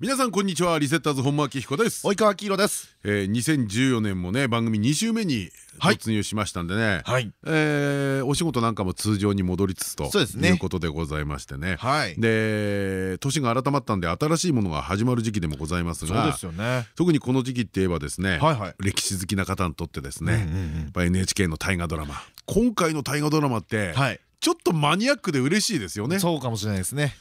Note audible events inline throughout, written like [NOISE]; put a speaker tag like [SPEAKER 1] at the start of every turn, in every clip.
[SPEAKER 1] 皆さんこんにちは。リセッターズ本間明彦です。
[SPEAKER 2] 及川黄色です。
[SPEAKER 1] えー、2014年もね番組2週目に突入しましたんでね、はい、えー、お仕事なんかも通常に戻りつつとそうです、ね、いうことでございましてね、はい、で年が改まったんで新しいものが始まる時期でもございますがそうですよ、ね、特にこの時期って言えばですね、はいはい、歴史好きな方にとってですね、やっぱ NHK の大河ドラマ。今回の大河ドラマって、はい、ちょっとマニアックで嬉しいですよね。
[SPEAKER 2] そうかもしれないですね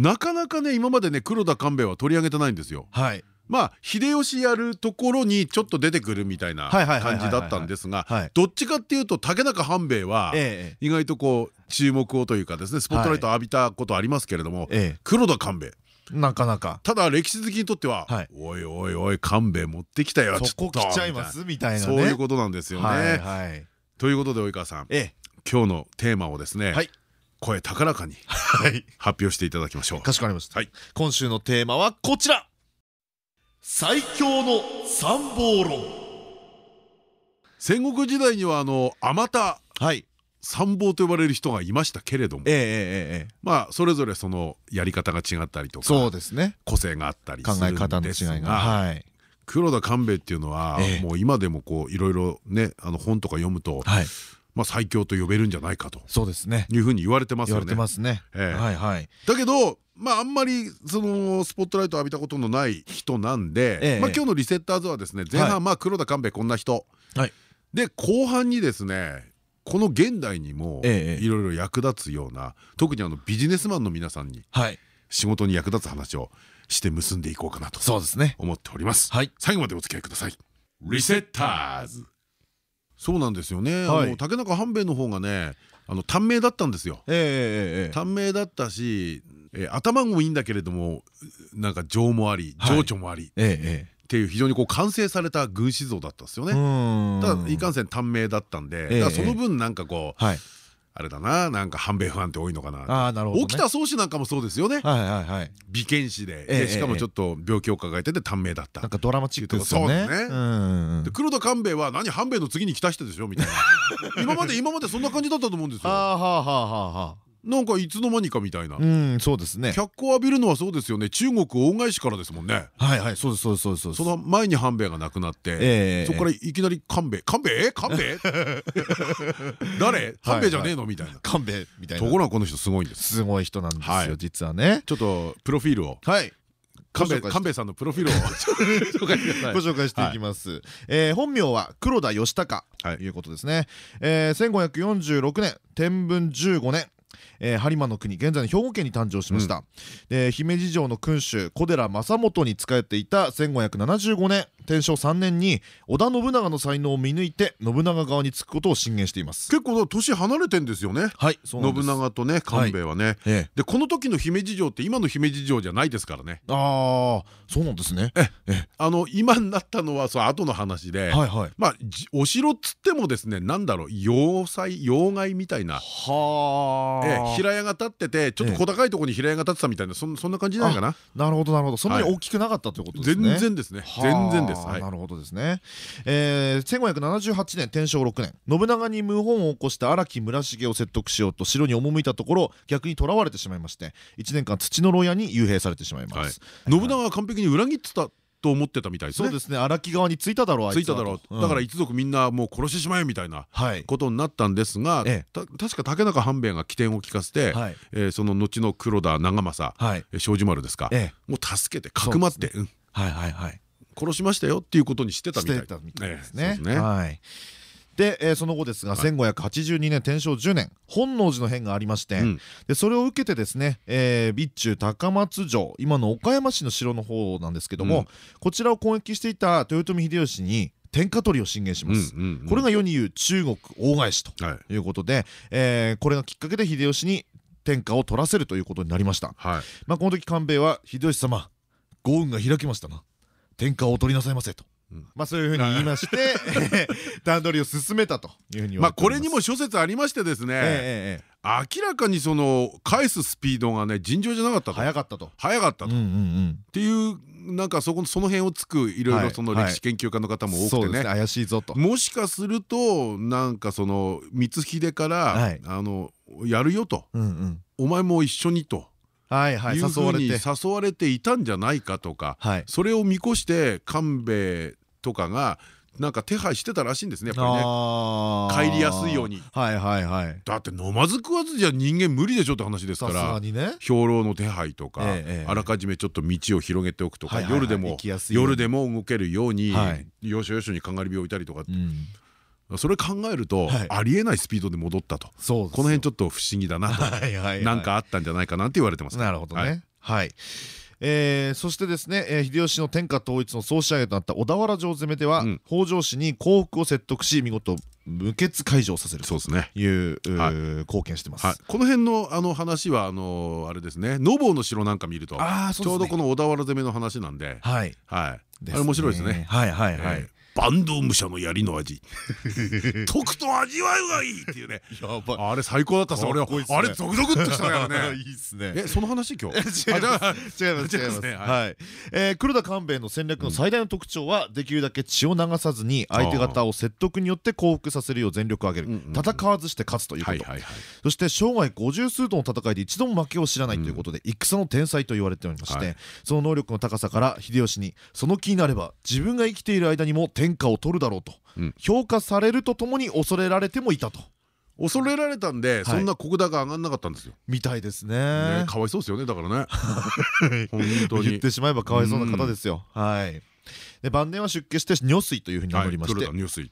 [SPEAKER 1] なかなかね今までね黒田官兵衛は取り上げてないんですよ。はい。まあ秀吉やるところにちょっと出てくるみたいな感じだったんですがどっちかっていうと竹中半兵衛は意外とこう注目をというかですねスポットライト浴びたことありますけれども黒田官兵衛。
[SPEAKER 2] なかなか。
[SPEAKER 1] ただ歴史好きにとっては「おいおいおい官兵衛持ってきたよ
[SPEAKER 2] そこ来ちゃいます」みたいな
[SPEAKER 1] そういうことなんですよね。ということで及川さん今日のテーマをですね声高らかに発表していただきましょう。
[SPEAKER 2] かしこまりました、はい、今週のテーマはこちら。最強の参謀論。
[SPEAKER 1] 戦国時代にはあのあまた参謀と呼ばれる人がいましたけれども。まあそれぞれそのやり方が違ったりとかそうですね。個性があったりするんですが。黒田官兵衛っていうのはもう今でもこういろいろねあの本とか読むとまあ最強と呼べるんじゃないかと。そうですね。いうふうに言われてますよね。言われてますね。はいはい。だけどまああんまりそのスポットライト浴びたことのない人なんで、まあ今日のリセッターズはですね前半まあ黒田官兵衛こんな人、はい、で後半にですねこの現代にもいろいろ役立つような特にあのビジネスマンの皆さんに仕事に役立つ話をして結んでいこうかなとそうですね。思っております。最後までお付き合いください。リセッターズそうなんですよね、はい、あの竹中半兵衛の方がねあの短命だったんですよ。短命だったし、えー、頭もいいんだけれどもなんか情もあり情緒もあり、っていう非常にこう完成された軍師像だったんですよね。ただいかんせん短命だったんで、その分なんかこう、はい、あれだななんか反米不安って多いのかなあなるほど、沖田総司なんかもそうですよね。美検師で。しかもちょっと病気を抱えてて短命だった。
[SPEAKER 2] なんかドラマチックですよね。
[SPEAKER 1] で黒田官兵衛は何半兵衛の次に来た人でしょみたいな。[LAUGHS] 今まで今までそんな感じだったと思うんですよ。はあはあはあはあなんかいつの間にかみたいな。
[SPEAKER 2] うんそうですね。
[SPEAKER 1] 脚光浴びるのはそうですよね。中国大返しからですもんね。
[SPEAKER 2] はいはい。そうですそうですそうです
[SPEAKER 1] その前に半兵衛が亡くなってそこからいきなり官兵衛官兵衛官兵衛誰官兵衛じゃねえの？みたいな。
[SPEAKER 2] 官兵衛みたいな。
[SPEAKER 1] ところがこの人すごいんです。
[SPEAKER 2] すごい人なんですよ実はね。
[SPEAKER 1] ちょっとプロフィールを。はい。官兵衛さんのプロフィールを。[LAUGHS]
[SPEAKER 2] ご紹介していきます。本名は黒田義孝ということですね。1546年天文15年えー、播磨の国現在の兵庫県に誕生しました、うん、で姫路城の君主小寺正元に仕えていた1575年天正3年に織田信長の才能を見抜いて信長側につくことを進言しています。
[SPEAKER 1] 結構年離れてんですよね。はい信長とね官兵衛はね、でこの時の姫路城って今の姫路城じゃないですからね。
[SPEAKER 2] ああそうなんですね。
[SPEAKER 1] えあの今になったのはその後の話で。まあお城っつってもですねなんだろう要塞要害みたいな。はあ。平屋が建っててちょっと小高いところに平屋が建ってたみたいなそんな感じじゃないかな？
[SPEAKER 2] なるほどなるほど。そんなに大きくなかったということですね。
[SPEAKER 1] 全然ですね。全然です
[SPEAKER 2] なるほどですね。えー、1578年天正6年信長に謀反を起こした荒木村重を説得しようと城に赴いたところ逆に囚われてしまいまして1年間土の牢屋に幽閉されてしまいます。
[SPEAKER 1] 信長は完璧に裏切ってたと思ってたみたいです
[SPEAKER 2] ね。そうですね。荒木側についただろう。
[SPEAKER 1] ついただろう。だから一族みんなもう殺してしまえみたいなことになったんですが、確か竹中半兵衛が起点を聞かせて、その後の黒田長政、庄司丸ですか、もう助けてかくまって、はいはいはい。殺しましたよっていうことにしてたみたい。ですね。はい。
[SPEAKER 2] で、えー、その後ですが、はい、1582年天正10年本能寺の変がありまして、うん、でそれを受けてですね、えー、備中高松城今の岡山市の城の方なんですけども、うん、こちらを攻撃していた豊臣秀吉に天下取りを進言します。これが世に言う中国大返しとい。うことで、はい、えー、これがきっかけで秀吉に天下を取らせるということになりました、はい、まあこの時官兵衛は秀吉様豪運が開きましたな天下をお取りなさいませと。まあそういうふうに言いまして [LAUGHS] [LAUGHS] 段取りを進めたと。いうふうに
[SPEAKER 1] まあこれにも諸説ありましてですね明らかにその返すスピードがね尋常じゃなかったと。
[SPEAKER 2] 早かったと。
[SPEAKER 1] 早かったと。っていうなんかそこその辺をつくいろいろその歴史研究家の方も多くてね。
[SPEAKER 2] 怪しいぞと。
[SPEAKER 1] もしかするとなんかその光秀からあのやるよと。お前も一緒にと。はいはい、いうふうに誘われていたんじゃないかとか、はい、それを見越して官兵衛とかがなんか手配してたらしいんですねやっぱりね。帰りやすいように。はいはいはい。だって飲まず食わずじゃ人間無理でしょって話ですから。兵糧の手配とかあらかじめちょっと道を広げておくとか夜でも夜でも動けるように要所要所にかがり火を置いたりとかそれ考えるとありえないスピードで戻ったと。この辺ちょっと不思議だなと。[LAUGHS] なんかあったんじゃないかなって言われてます。
[SPEAKER 2] なるほどね。はい。えー、そしてですね、えー、秀吉の天下統一の総仕上げとなった小田原城攻めでは、うん、北条氏に降伏を説得し見事無血解除させるという、はい、貢献してます、はい、
[SPEAKER 1] この辺のあの話はあのあれですねノボの城なんか見ると、ね、ちょうどこの小田原攻めの話なんで、はい、はい、あれ面白いですね。はいはいはい。坂東武者の槍の味。[LAUGHS] とくと味わいがいいっていうね。あれ最高だったさ俺はあれゾクゾクっとしたからね。[LAUGHS] いいっすね。えその話今日 [LAUGHS] 違います。
[SPEAKER 2] 違いますはい。黒田官兵衛の戦略の最大の特徴はできるだけ血を流さずに相手方を説得によって降伏させるよう全力を挙げる。戦わずして勝つということ。そして生涯五十数度の戦いで一度も負けを知らないということで戦の天才と言われておりましてその能力の高さから秀吉にその気になれば自分が生きている間にも天下を取るだろうと、うん、評価されるとともに恐れられてもいたと。
[SPEAKER 1] 恐れられたんで、そんな国高が上がんなかったんですよ。
[SPEAKER 2] みたいですね。
[SPEAKER 1] かわいそうですよね、だからね。本
[SPEAKER 2] 当に。言ってしまえばかわいそうな方ですよ。はい。で晩年は出家して女水というふうに名乗りまして、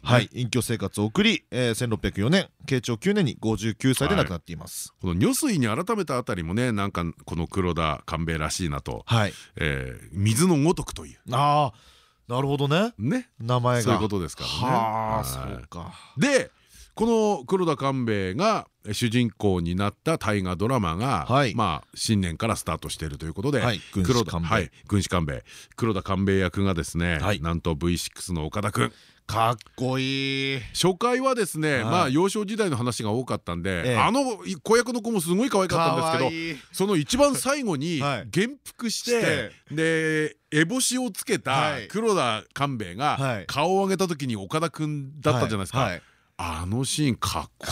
[SPEAKER 2] はい、隠居生活を送り、えー、1604年慶長9年に59歳で亡くなっています、
[SPEAKER 1] この女水に改めたあたりもねなんかこの黒田官兵衛らしいなと、はいえー、水のごとくという
[SPEAKER 2] ああなるほどね。
[SPEAKER 1] ね。
[SPEAKER 2] 名前が。
[SPEAKER 1] そういうことですからね。はあそうか。でこの黒田官兵衛が主人公になった大河ドラマが、はい、まあ新年からスタートしているということで、はい、黒田はい。軍師官兵衛。黒田官兵衛役がですね、はい、なんと V6 の岡田君
[SPEAKER 2] かっこいい。
[SPEAKER 1] 初回はですね、まあ幼少時代の話が多かったんで、あの子役の子もすごい可愛かったんですけどその一番最後に [LAUGHS] 元服してで烏帽子をつけた黒田官兵衛が顔を上げた時に岡田君だったじゃないですか。あのシーンかっこ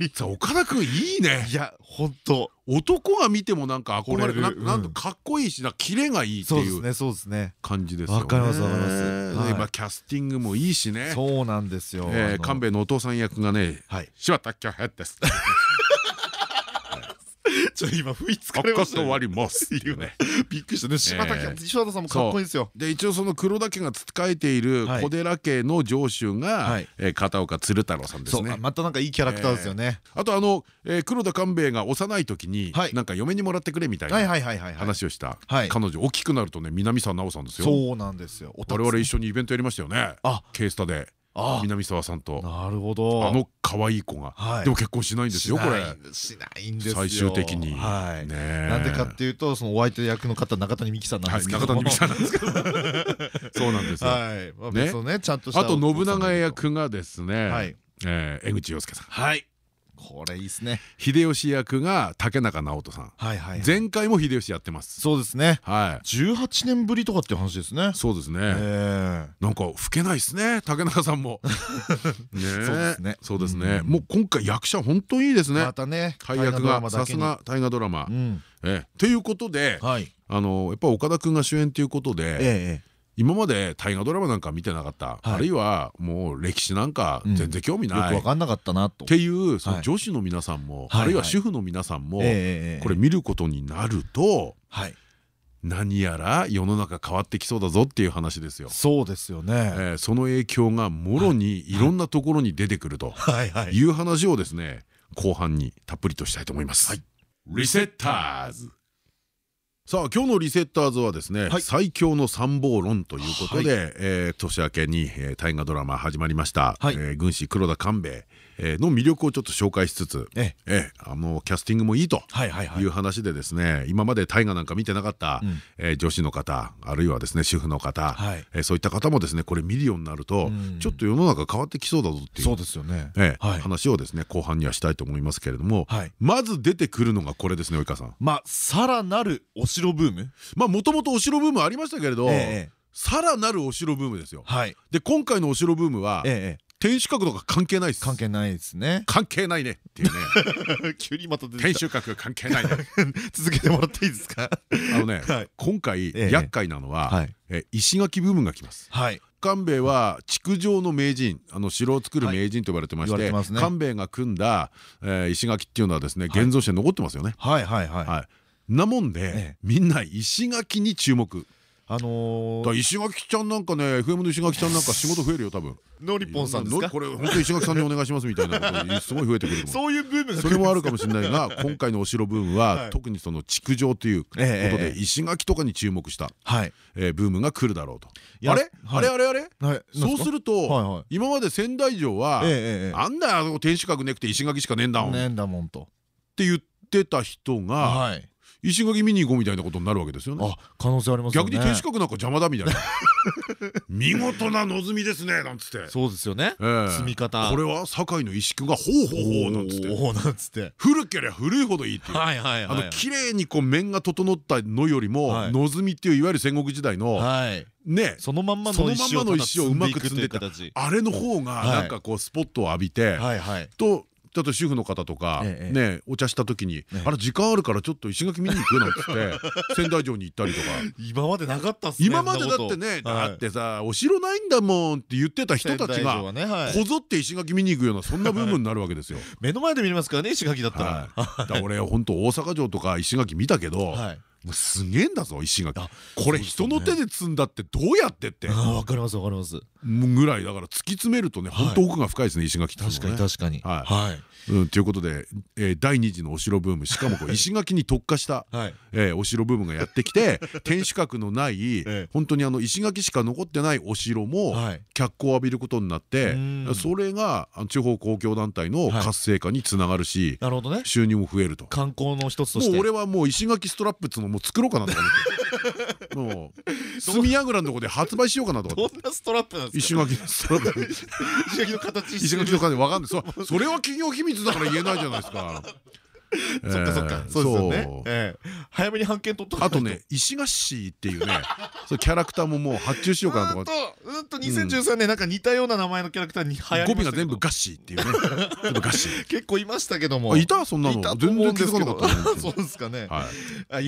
[SPEAKER 1] いい。岡田君いいね。
[SPEAKER 2] いや本当
[SPEAKER 1] 男が見てもなんか憧れる。なんとかっこいいしなキレがいいっていうそうですね感じですよね。わかりますわかります。今キャスティングもいいしね。
[SPEAKER 2] そうなんですよ。
[SPEAKER 1] 官兵衛の。お父さん役がね柴田キャヘです [LAUGHS]
[SPEAKER 2] ちょ今不意つかれました
[SPEAKER 1] 終わりますっていうね。
[SPEAKER 2] びっくりした。ね柴田柴田さんもかっこいいですよ。
[SPEAKER 1] で一応その黒田家が仕えている小寺家の城主が片岡鶴太郎さんですね。
[SPEAKER 2] またなんかいいキャラクターですよね。
[SPEAKER 1] あとあの黒田官兵衛が幼い時になんか嫁にもらってくれみたいな話をした彼女大きくなるとね南沢奈緒さんですよ。
[SPEAKER 2] そうなんですよ。
[SPEAKER 1] 我々一緒にイベントやりましたよね。あ。ケースタで南沢さんと。
[SPEAKER 2] なるほど。
[SPEAKER 1] あの可愛い子が。でも結婚しないんですよこれ。
[SPEAKER 2] しないんです
[SPEAKER 1] 最終的に。
[SPEAKER 2] なんでかっていうとそのお相手役の方中谷美紀さんなんですけど。中谷美紀さんなんですけど。
[SPEAKER 1] そうなんですよ。はい。ね。ちゃんとあと信長役がですね江口洋介さん。
[SPEAKER 2] はいこれいいですね。
[SPEAKER 1] 秀吉役が竹中直人さん。前回も秀吉やってます。
[SPEAKER 2] そうですね。はい。18年ぶりとかっていう話ですね。
[SPEAKER 1] そうですね。なんか老けないですね竹中さんも。[LAUGHS] ねそうですね。もう今回役者本当にいいですね。またね配役がさすが大河ドラマ。えということであのやっぱ岡田君が主演ということで今まで大河ドラマなんか見てなかった、はい、あるいはもう歴史なんか全然興味ない、うん、
[SPEAKER 2] よく分かんなかったなと。
[SPEAKER 1] っていうその女子の皆さんも、はい、あるいは主婦の皆さんもこれ見ることになると、はい、何やら世の中変わってきそうだぞっていう話ですよ。
[SPEAKER 2] そうですよね、え
[SPEAKER 1] ー、その影響がもろにい。ろんなところに出てくるとい。う話をですね後半にたっぷりとしたいと思います。リセッターズさあ今日のリセッターズはですね、最強の参謀論ということで、はえ年明けに大河ドラマ始まりました、はえ軍師黒田官兵衛の魅力をちょっと紹介しつつええ。あのキャスティングもいいという話でですね今まで大河なんか見てなかった、え女子の方あるいはですね主婦の方、えそういった方もですねこれ見るようになるとちょっと世の中変わってきそうだぞっていうそうですよね、え話をですね後半にはしたいと思いますけれども、まず出てくるのがこれですね及川さん。
[SPEAKER 2] まあさらなるお城ブーム？
[SPEAKER 1] まあもともとお城ブームありましたけれど、さらなるお城ブームですよ。で今回のお城ブームは、天守閣とか関係ないです。
[SPEAKER 2] 関係ないですね。
[SPEAKER 1] 関係ないね。っていう
[SPEAKER 2] ね。[LAUGHS] 急にまた
[SPEAKER 1] 天守閣関係ないね。[LAUGHS]
[SPEAKER 2] 続けてもらっていいですか？
[SPEAKER 1] あのね [LAUGHS] 今回厄介なのは石垣部分がきます。官兵衛は築城の名人あの城を作る名人と呼ばれてまして官兵衛が組んだ石垣っていうのはですね現像して残ってますよね。はいはいはい。なもんでみんな石垣に注目あのー、石垣ちゃんなんかね FM の石垣ちゃんなんか [LAUGHS] 仕事増えるよ多分。
[SPEAKER 2] のりぽんさんですか？
[SPEAKER 1] これ本当石垣さんにお願いしますみたいなことすごい増えてくる
[SPEAKER 2] そういうブーム
[SPEAKER 1] それもあるかもしれないが今回のお城ブームは [LAUGHS] 特にその築城ということで石垣とかに注目したブームが来るだろうと。あれ？あれあれあれ？そうすると今まで仙台城はなんだよ天守閣ねくて石垣しかねえんだもん。って言ってた人が石垣見に行こうみたいなことになるわけですよね。
[SPEAKER 2] 可能性あります
[SPEAKER 1] 逆に天守閣なんか邪魔だみたいな。見事な望みですねなんつって。
[SPEAKER 2] そうですよね。積み方。
[SPEAKER 1] これは堺の石工がほうほうほうなんつって。ほうなんつって。古ければ古いほどいいっていう。はいはいはい。あの綺麗にこう面が整ったのよりも望みっていういわゆる戦国時代の。ね、
[SPEAKER 2] そのまんまの
[SPEAKER 1] 石をうまく積んでたあれの方がなんかこうスポットを浴びてとちょっと主婦の方とかねお茶した時に「あれ時間あるからちょっと石垣見に行く?」なんつって [LAUGHS] 仙台城に行ったりとか。
[SPEAKER 2] 今までなかったっすね
[SPEAKER 1] 今までだってねだってさお城ないんだもんって言ってた人たちがこぞって石垣見に行くようなそんな部分になるわけですよ。[LAUGHS]
[SPEAKER 2] 目の前で見れますからね石垣だったら。
[SPEAKER 1] 俺本当大阪城とか石垣見たけどもうすげえんだぞ石垣。これ人の手で積んだってどうやってって。
[SPEAKER 2] わかりますわかります
[SPEAKER 1] ぐらいだから突き詰めるとね本当奥が深いですね石垣
[SPEAKER 2] 確かに確かに。はい。
[SPEAKER 1] ということで第二次のお城ブーム。しかも石垣に特化したお城ブームがやってきて [LAUGHS] 天守閣のない本当にあの石垣しか残ってないお城も脚光を浴びることになってそれが地方公共団体の活性化につながるし収入も増えると。
[SPEAKER 2] 観光の一つとして。
[SPEAKER 1] もう俺はもう石垣ストラップっつうのもう作ろうかなと思ってもう住櫓のとこで発売しようかなと
[SPEAKER 2] どんなストラップなんですか？
[SPEAKER 1] 石垣のストラップ。[LAUGHS]
[SPEAKER 2] 石垣の形
[SPEAKER 1] 石垣の形わかんない。それは企業秘密だから言えないじゃないですか [LAUGHS]
[SPEAKER 2] そっかそっか。そうですよね。早めに判件取っと
[SPEAKER 1] あとね石菓子っていうね [LAUGHS] そうキャラクターももう発注しようかなとか。
[SPEAKER 2] うんと2013年なんか似たような名前のキャラクターに流行
[SPEAKER 1] り語尾が全部ガッシーっていうね。[LAUGHS] 全部ガッシ。ー
[SPEAKER 2] 結構いましたけども。
[SPEAKER 1] いた？そんなの？全然気づかなかった
[SPEAKER 2] そうですかね。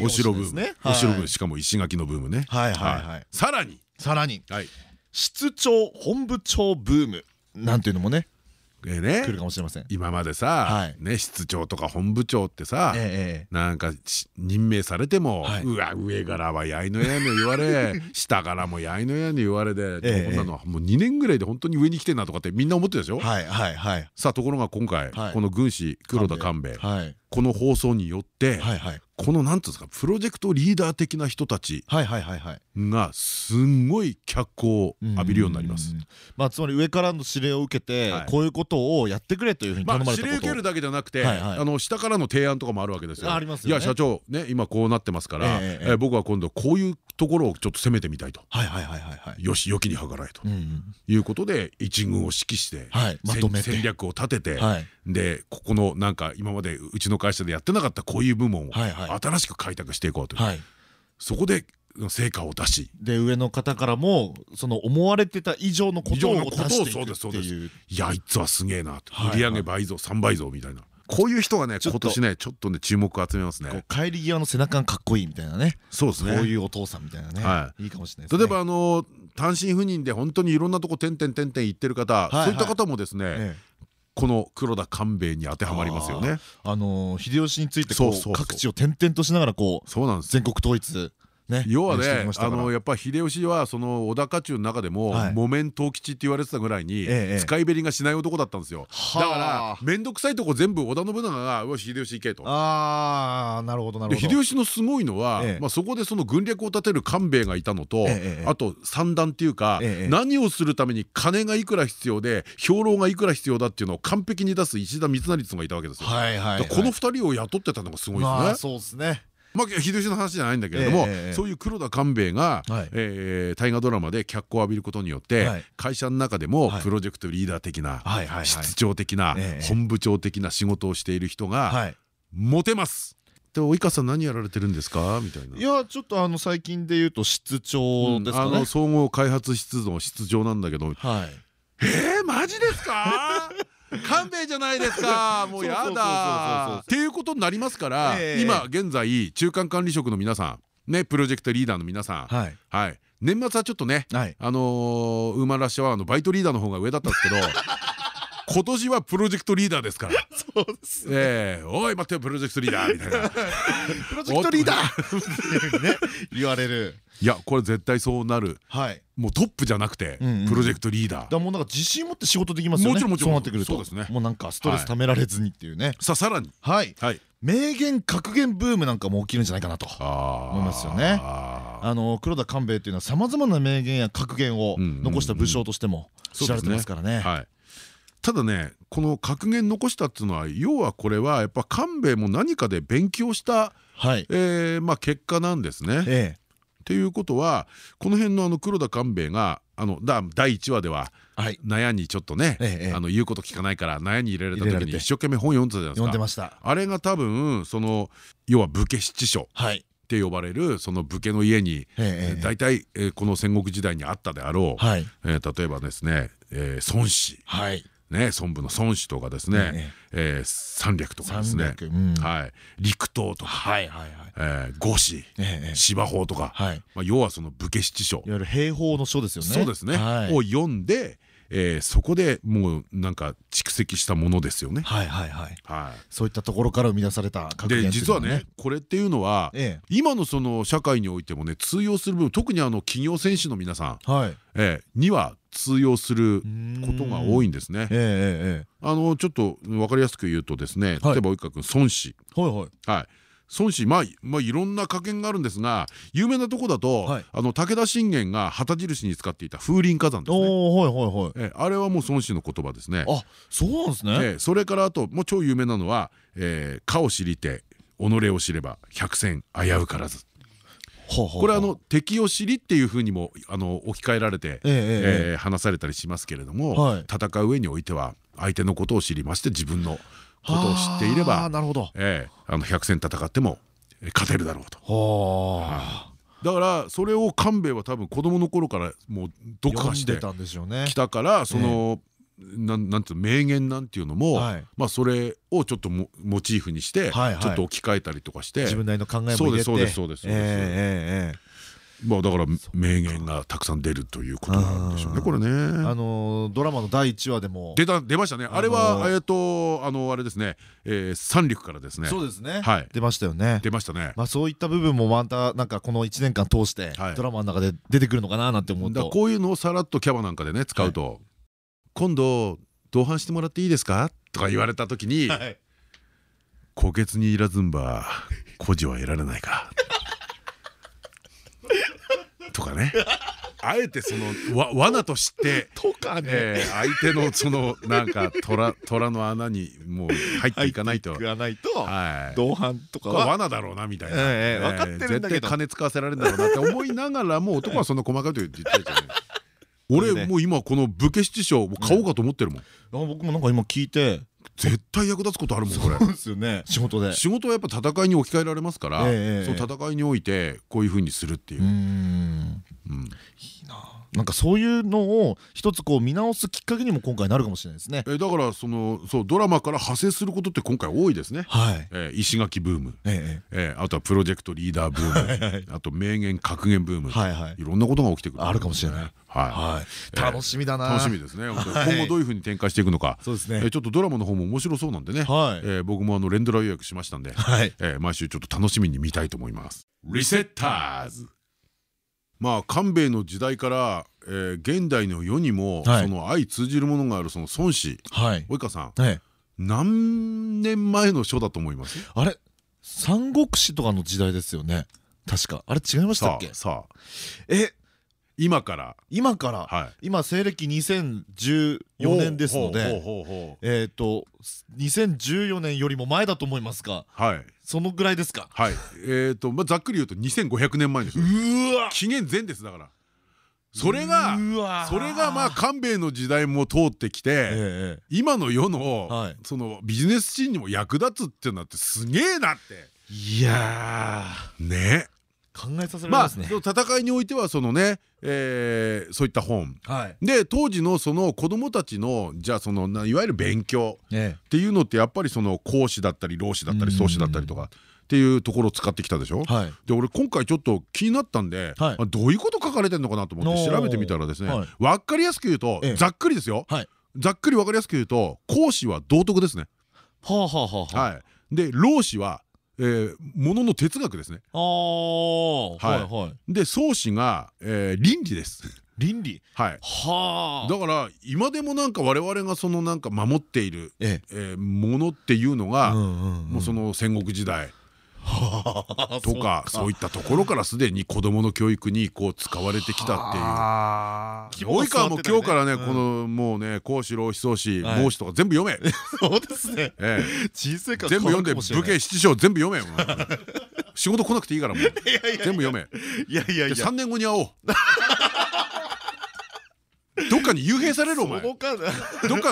[SPEAKER 1] お城ブーム。お城ブーム。しかも石垣のブームね。はいはいはい。さらに。
[SPEAKER 2] さらに。室長本部長ブームなんていうのもね
[SPEAKER 1] えね、
[SPEAKER 2] 来るかもしれません。
[SPEAKER 1] 今までさ、ね、室長とか本部長ってさ、なんか任命されても、うわ上からはやいのやの言われ [LAUGHS] 下からもやいのやの言われで、こんなのはもう2年ぐらいで本当に上に来てんなとかってみんな思ってるでしょ？はいはいはい。さあところが今回、この軍師黒田官兵衛、この放送によって、このなんていうんですかプロジェクトリーダー的な人たちがすんごい脚光を浴びるようになります。
[SPEAKER 2] まあつまり上からの指令を受けてこういうことをやってくれというふうに頼まれた
[SPEAKER 1] 指令受けるだけじゃなくてあの下からの提案とかもあるわけですよ。いや社長ね今こうなってますから僕は今度こういうところをちょっと攻めてみたいと。よし良きに計らえと。いうことで一軍を指揮して戦略を立ててでここのなんか今までうちの会社でやってなかったこういう部門を新しく開拓していこうという。そこで成果を出し
[SPEAKER 2] で上の方からもその思われてた以上のことを出していくって
[SPEAKER 1] いう。いやあいつはすげえなと。売上倍増3倍増みたいな。こういう人がね今年ねちょっとね注目を集めますね。
[SPEAKER 2] 帰り際の背中がかっこいいみたいなね。
[SPEAKER 1] そうですね。
[SPEAKER 2] こういうお父さんみたいなね。い。いかもしれな
[SPEAKER 1] い例えばあの単身赴任で本当にいろんなとこ点々点々行ってる方そういった方もですねこの黒田官兵衛に当てはまりますよね。
[SPEAKER 2] あの秀吉について各地を転々としながらこう全国統一
[SPEAKER 1] 要はねあのやっぱ秀吉はその織田家中の中でも木綿藤吉って言われてたぐらいに使いべりがしない男だったんですよだから面倒くさいとこ全部織田信長が「よし秀吉行け」と。
[SPEAKER 2] ああなるほどなるほど。
[SPEAKER 1] 秀吉のすごいのはまあそこでその軍略を立てる官兵衛がいたのとあと三段っていうか何をするために金がいくら必要で兵糧がいくら必要だっていうのを完璧に出す石田三成がいたわけですよ。この二人を雇ってたのがすごいですね。
[SPEAKER 2] そうですね。
[SPEAKER 1] まあ秀吉の話じゃないんだけれども、そういう黒田官兵衛が大河ドラマで脚光を浴びることによって会社の中でもプロジェクトリーダー的な室長的な本部長的な仕事をしている人がモテます。で及川さん何やられてるんですか？みたいな。
[SPEAKER 2] いやちょっとあの最近で言うと室長ですかね。
[SPEAKER 1] 総合開発室の室長なんだけど。はい。えー、マジですか？勘弁じゃないですか。[LAUGHS] もうやだ。っていうことになりますから今現在中間管理職の皆さんねプロジェクトリーダーの皆さんはい。年末はちょっとねあのウーマンラッシュはあのバイトリーダーの方が上だったんですけど今年はプロジェクトリーダーですから。[LAUGHS] そうです。ええ、おい待ってよプロジェクトリーダーみたいな。[LAUGHS] プ
[SPEAKER 2] ロジェクトリーダー？ね [LAUGHS] 言われる。
[SPEAKER 1] いやこれ絶対そうなる。はい。もうトップじゃなくてプロジェクトリーダー。
[SPEAKER 2] だもうなんか自信持って仕事できますよね。もちろんもちろん。そうなってくると。そうですね。もうなんかストレスためられずにっていうね。
[SPEAKER 1] さあさらに。
[SPEAKER 2] はい。はい。名言格言ブームなんかも起きるんじゃないかなと思いますよね。あの黒田官兵衛っていうのはさまざまな名言や格言を残した武将としても知られてますからね。はい。
[SPEAKER 1] ただねこの格言残したっていうのは要はこれはやっぱ官兵衛も何かで勉強した、はい。えーまあ、結果なんですね。ええ。っていうことはこの辺のあの黒田官兵衛があのだ第1話では納屋にちょっとね、あの言うこと聞かないから納屋に入れられた時に一生懸命本読んでたじゃないですか。読んでました。あれが多分その要は武家七書、はい。って呼ばれるその武家の家に大体この戦国時代にあったであろう、はい、例えばですね、えー、孫子、はい、ね、孫武の孫子とかですね、え三略とかですね、はい、陸東とか、五子、芝法とか、まあ要はその武家七書、
[SPEAKER 2] いわゆる兵法の書ですよね。
[SPEAKER 1] そうですね。を読んで。えー、そこでもうなんか蓄積したものですよね。
[SPEAKER 2] はいはいはい。はい。そういったところから生み出された
[SPEAKER 1] で実はねこれっていうのは、ええ、今のその社会においてもね通用する部分特にあの企業選手の皆さん、はい。えー、には通用することが多いんですね。あのちょっと分かりやすく言うとですね例えば及川君孫子。はいはい。はい孫子まあ、まあ、いろんな加減があるんですが有名なとこだと、はい、あの武田信玄が旗印に使っていた風林火山ですね。はいはいはい。えあれはもう孫子の言葉ですね。
[SPEAKER 2] あそうなんですね。え
[SPEAKER 1] それからあともう超有名なのは「えー、かを知りて己を知れば百戦危うからず」。これあの敵を知りっていうふうにもあの置き換えられて、ええ話されたりしますけれども、はい、戦う上においては相手のことを知りまして自分のことを知っていればなるほど、ええ、あの百戦戦っても勝てるだろうと。だからそれを官兵衛は多分子供の頃からもう読破してきたからそのなんなんていう名言なんていうのも、はい、まあそれをちょっとモチーフにしてちょっと置き換えたりとかして
[SPEAKER 2] 自分なりの考えも入れて
[SPEAKER 1] そうですそうですそうです。まあだから名言がたくさん出るということなんでしょうねこれね。
[SPEAKER 2] あのドラマの第一話でも
[SPEAKER 1] 出た出ましたね。あれはえっとあのあれですね三陸からですね。
[SPEAKER 2] そうですね。はい出ましたよね。
[SPEAKER 1] 出ましたね。
[SPEAKER 2] まあそういった部分もまたなんかこの一年間通してドラマの中で出てくるのかななんて思うと。
[SPEAKER 1] こういうのをさらっとキャバなんかでね使うと今度同伴してもらっていいですか？とか言われた時に虎穴にいらずんば孤児は得られないか。[LAUGHS] とかね。あえてそのわ罠としてとかね。相手のそのなんか虎虎の穴にもう入っていかないと。
[SPEAKER 2] 同伴とか
[SPEAKER 1] は罠だろうなみたいな。絶対金使わせられるんだろうなって思いながらも男はそんな細かいと言ってたじゃない俺もう今この武家七章買おうかと思ってるもん
[SPEAKER 2] 僕もなんか今聞いて
[SPEAKER 1] 絶対役立つことあるもんこれ。
[SPEAKER 2] ですよね。[LAUGHS] 仕事で。
[SPEAKER 1] 仕事はやっぱ戦いに置き換えられますから、その戦いにおいてこういうふうにするっていう。うん。
[SPEAKER 2] いいな。なんかそういうのを一つこう見直すきっかけにも今回なるかもしれないですね。
[SPEAKER 1] えだからそのそうドラマから派生することって今回多いですね。はい。え石垣ブーム。ええあとはプロジェクトリーダーブーム。あと名言格言ブーム。はいはい。いろんなことが起きてくる。
[SPEAKER 2] あるかもしれない。はい。楽しみだな。
[SPEAKER 1] 楽しみですね。今後どういうふうに展開していくのか。そうですね。ちょっとドラマの方も面白そうなんでね。はい。え僕もあの連ドラ予約しましたんで。はい。え毎週ちょっと楽しみに見たいと思います。リセッターズ。まあ官兵衛の時代から、えー、現代の世にも、その相通じるものがあるその孫子。及川さん、何年前の書だと思います？
[SPEAKER 2] あれ？三国志とかの時代ですよね。確か。あれ違いましたっけ？
[SPEAKER 1] さあ。
[SPEAKER 2] え
[SPEAKER 1] 今から。
[SPEAKER 2] 今から、はい、今西暦2014年ですので。えっと2014年よりも前だと思いますが、はい、そのぐらいですか？
[SPEAKER 1] はい。えっとまあざっくり言うと2500年前ですうわ。紀元前ですだから。それがそれがまあ官兵衛の時代も通ってきて今の世のそのビジネスシーンにも役立つってなってすげえなって。
[SPEAKER 2] いや
[SPEAKER 1] ね
[SPEAKER 2] 考えさせられますね。
[SPEAKER 1] 戦いにおいてはそのね、えー、そういった本、はい、で当時のその子供たちのじゃあそのいわゆる勉強っていうのってやっぱりその講師だったり老師だったり宗師だったりとか。っていうところを使ってきたでしょ、はい、で俺今回ちょっと気になったんで、はい、どういうこと書かれてるのかなと思って調べてみたらですね、はい、分かりやすく言うと、ざっくりですよ、ざっくり分かりやすく言うと講師は道徳ですね。
[SPEAKER 2] はあはあはあ、はい、
[SPEAKER 1] で老師はえー、ものの哲学ですね。
[SPEAKER 2] はい
[SPEAKER 1] はい。で宗師が、えー、倫理です。
[SPEAKER 2] 倫理？
[SPEAKER 1] はい。はあ。だから今でもなんか我々がそのなんか守っているええ。ものっていうのがもうその戦国時代 [LAUGHS] とかそういったところからすでに子どもの教育にこう使われてきたっていう。及川も今日からねこのもうね孔子老子宗子孟子とか全部読め。[LAUGHS]
[SPEAKER 2] そうですね。
[SPEAKER 1] 全部読んで武家七章全部読め仕事来なくていいからもう。[LAUGHS] 全部読め。
[SPEAKER 2] いやいやいや。
[SPEAKER 1] 3年後に会おうどっかに幽閉されるお前。どっか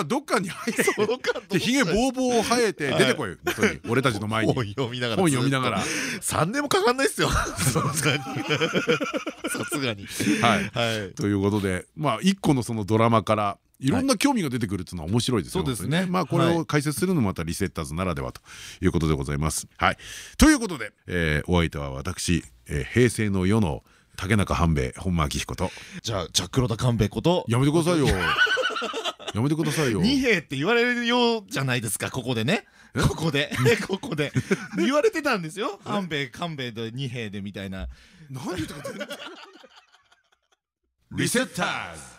[SPEAKER 1] どっかに生えてひげぼうぼう生えて出てこい [LAUGHS] 俺たちの前に。
[SPEAKER 2] 本読みなが
[SPEAKER 1] ら本読みながら。
[SPEAKER 2] 3年もかかんないっすよ。[LAUGHS] さすがに。さすがに
[SPEAKER 1] はい。ということでまあ一個のそのドラマからいろんな興味が出てくるっていうのは面白いですよ。
[SPEAKER 2] そうですね。
[SPEAKER 1] まあこれを解説するのもまたリセッターズならではということでございます。はい。ということでお相手は私平成の世の竹中半兵衛本間明彦と。
[SPEAKER 2] じゃあジャック黒田官兵衛こと。
[SPEAKER 1] やめてくださいよ。やめてくださいよ。
[SPEAKER 2] 二兵って言われるようじゃないですかここでね。ここで。[LAUGHS] ここで。言われてたんですよ。半兵衛官兵衛で二兵でみたいな。
[SPEAKER 1] 何言ってか [LAUGHS] リセッターズ